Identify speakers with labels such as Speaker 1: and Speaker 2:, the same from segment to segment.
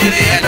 Speaker 1: shitty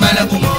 Speaker 1: ما لكم